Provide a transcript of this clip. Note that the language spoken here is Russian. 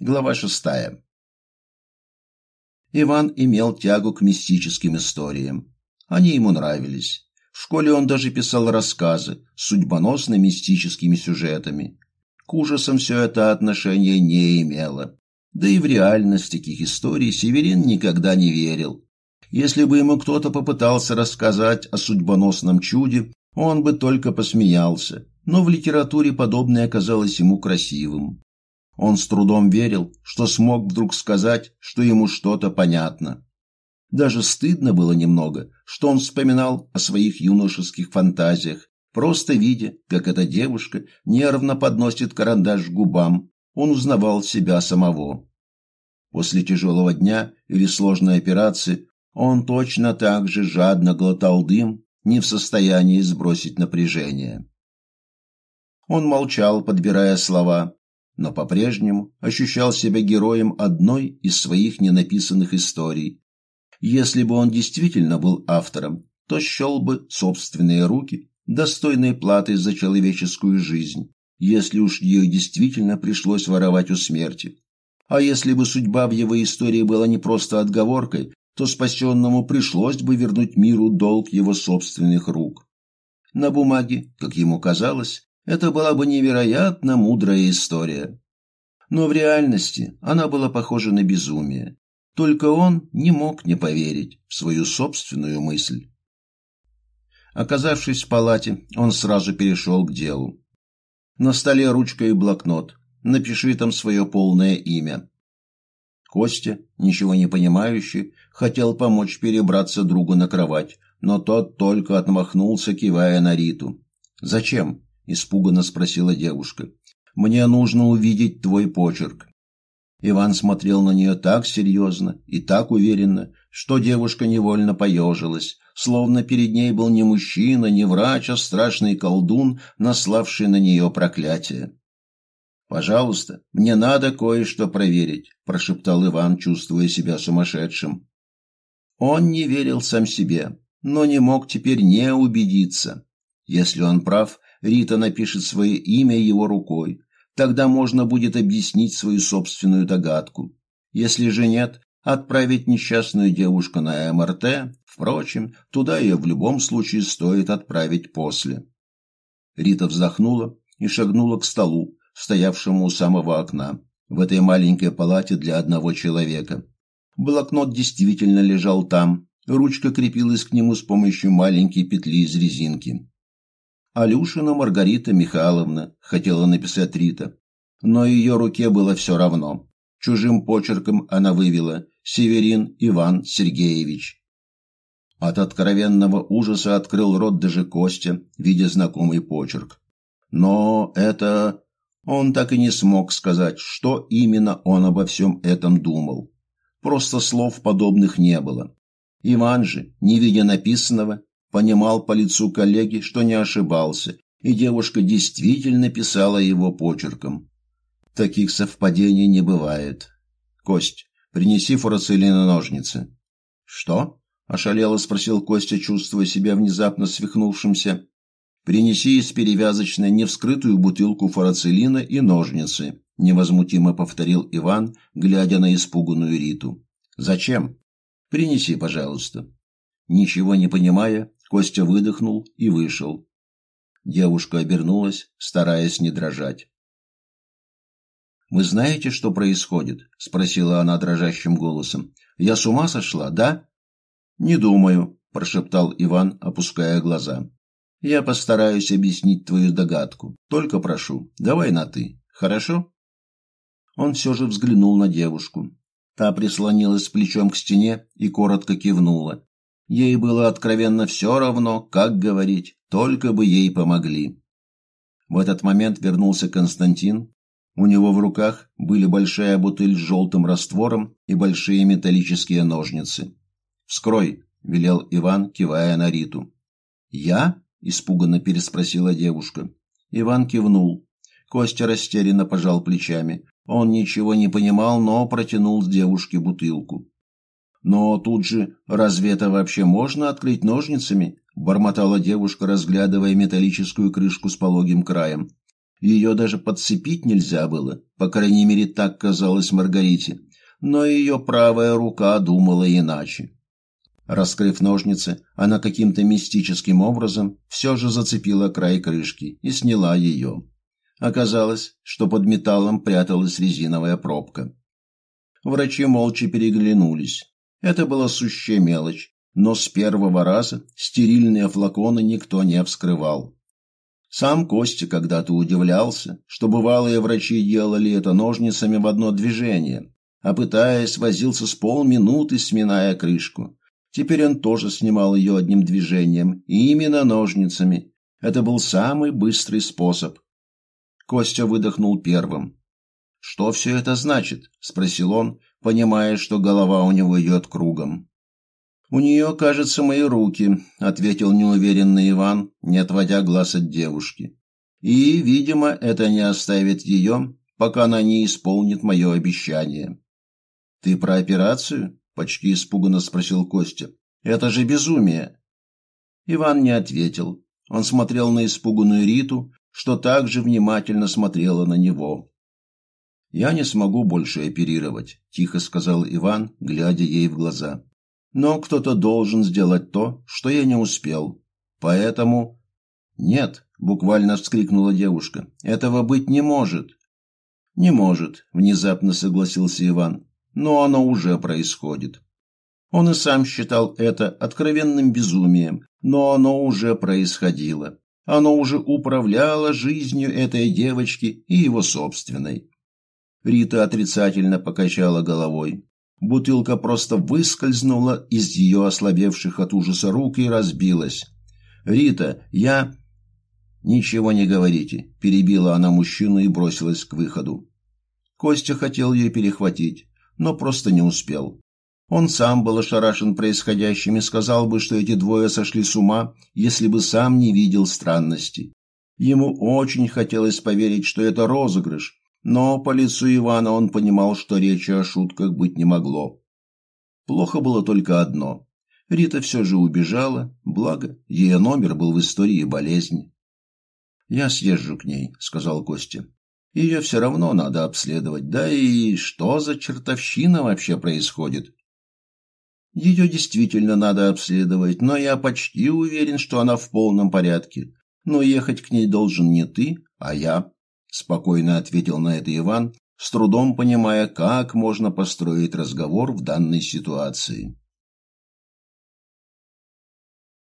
Глава шестая. Иван имел тягу к мистическим историям. Они ему нравились. В школе он даже писал рассказы с судьбоносно-мистическими сюжетами. К ужасам все это отношение не имело. Да и в реальность таких историй Северин никогда не верил. Если бы ему кто-то попытался рассказать о судьбоносном чуде, он бы только посмеялся, но в литературе подобное казалось ему красивым. Он с трудом верил, что смог вдруг сказать, что ему что-то понятно. Даже стыдно было немного, что он вспоминал о своих юношеских фантазиях, просто видя, как эта девушка нервно подносит карандаш к губам, он узнавал себя самого. После тяжелого дня или сложной операции он точно так же жадно глотал дым, не в состоянии сбросить напряжение. Он молчал, подбирая слова, но по-прежнему ощущал себя героем одной из своих ненаписанных историй. Если бы он действительно был автором, то счел бы собственные руки достойной платой за человеческую жизнь, если уж ее действительно пришлось воровать у смерти. А если бы судьба в его истории была не просто отговоркой, то спасенному пришлось бы вернуть миру долг его собственных рук. На бумаге, как ему казалось, это была бы невероятно мудрая история. Но в реальности она была похожа на безумие. Только он не мог не поверить в свою собственную мысль. Оказавшись в палате, он сразу перешел к делу. На столе ручка и блокнот. Напиши там свое полное имя. Костя, ничего не понимающий, хотел помочь перебраться другу на кровать, но тот только отмахнулся, кивая на Риту. «Зачем?» – испуганно спросила девушка. «Мне нужно увидеть твой почерк». Иван смотрел на нее так серьезно и так уверенно, что девушка невольно поежилась, словно перед ней был не мужчина, не врач, а страшный колдун, наславший на нее проклятие. «Пожалуйста, мне надо кое-что проверить», – прошептал Иван, чувствуя себя сумасшедшим. Он не верил сам себе, но не мог теперь не убедиться. Если он прав, Рита напишет свое имя его рукой. Тогда можно будет объяснить свою собственную догадку. Если же нет, отправить несчастную девушку на МРТ. Впрочем, туда ее в любом случае стоит отправить после. Рита вздохнула и шагнула к столу, стоявшему у самого окна, в этой маленькой палате для одного человека. Блокнот действительно лежал там, ручка крепилась к нему с помощью маленькой петли из резинки. «Алюшина Маргарита Михайловна», — хотела написать Рита, но ее руке было все равно. Чужим почерком она вывела «Северин Иван Сергеевич». От откровенного ужаса открыл рот даже Костя, видя знакомый почерк. Но это... Он так и не смог сказать, что именно он обо всем этом думал. Просто слов подобных не было. Иван же, не видя написанного, понимал по лицу коллеги, что не ошибался, и девушка действительно писала его почерком. Таких совпадений не бывает. Кость, принеси фурацилины ножницы. Что? ошалело спросил Костя, чувствуя себя внезапно свихнувшимся. Принеси из перевязочной невскрытую бутылку фурацилина и ножницы, невозмутимо повторил Иван, глядя на испуганную Риту. Зачем? Принеси, пожалуйста. Ничего не понимая, Костя выдохнул и вышел. Девушка обернулась, стараясь не дрожать. «Вы знаете, что происходит?» – спросила она дрожащим голосом. «Я с ума сошла, да?» «Не думаю», – прошептал Иван, опуская глаза. «Я постараюсь объяснить твою догадку. Только прошу, давай на «ты», хорошо?» Он все же взглянул на девушку. Та прислонилась плечом к стене и коротко кивнула. Ей было откровенно все равно, как говорить, только бы ей помогли. В этот момент вернулся Константин. У него в руках были большая бутыль с желтым раствором и большие металлические ножницы. «Вскрой», — велел Иван, кивая на Риту. «Я?» — испуганно переспросила девушка. Иван кивнул. Костя растерянно пожал плечами. Он ничего не понимал, но протянул девушке бутылку. Но тут же, разве это вообще можно открыть ножницами? Бормотала девушка, разглядывая металлическую крышку с пологим краем. Ее даже подцепить нельзя было, по крайней мере, так казалось Маргарите. Но ее правая рука думала иначе. Раскрыв ножницы, она каким-то мистическим образом все же зацепила край крышки и сняла ее. Оказалось, что под металлом пряталась резиновая пробка. Врачи молча переглянулись. Это была сущая мелочь, но с первого раза стерильные флаконы никто не вскрывал. Сам Костя когда-то удивлялся, что бывалые врачи делали это ножницами в одно движение, а пытаясь, возился с полминуты, сминая крышку. Теперь он тоже снимал ее одним движением, и именно ножницами. Это был самый быстрый способ. Костя выдохнул первым. «Что все это значит?» – спросил он, понимая, что голова у него идет кругом. «У нее, кажется, мои руки», — ответил неуверенный Иван, не отводя глаз от девушки. «И, видимо, это не оставит ее, пока она не исполнит мое обещание». «Ты про операцию?» — почти испуганно спросил Костя. «Это же безумие!» Иван не ответил. Он смотрел на испуганную Риту, что также внимательно смотрела на него. «Я не смогу больше оперировать», — тихо сказал Иван, глядя ей в глаза. Но кто-то должен сделать то, что я не успел. Поэтому... Нет, буквально вскрикнула девушка. Этого быть не может. Не может, внезапно согласился Иван. Но оно уже происходит. Он и сам считал это откровенным безумием, но оно уже происходило. Оно уже управляло жизнью этой девочки и его собственной. Рита отрицательно покачала головой. Бутылка просто выскользнула из ее ослабевших от ужаса рук и разбилась. «Рита, я...» «Ничего не говорите», – перебила она мужчину и бросилась к выходу. Костя хотел ее перехватить, но просто не успел. Он сам был ошарашен происходящим и сказал бы, что эти двое сошли с ума, если бы сам не видел странности. Ему очень хотелось поверить, что это розыгрыш, но по лицу Ивана он понимал, что речи о шутках быть не могло. Плохо было только одно. Рита все же убежала, благо, ее номер был в истории болезни. «Я съезжу к ней», — сказал Костя. «Ее все равно надо обследовать. Да и что за чертовщина вообще происходит?» «Ее действительно надо обследовать, но я почти уверен, что она в полном порядке. Но ехать к ней должен не ты, а я» спокойно ответил на это Иван, с трудом понимая, как можно построить разговор в данной ситуации.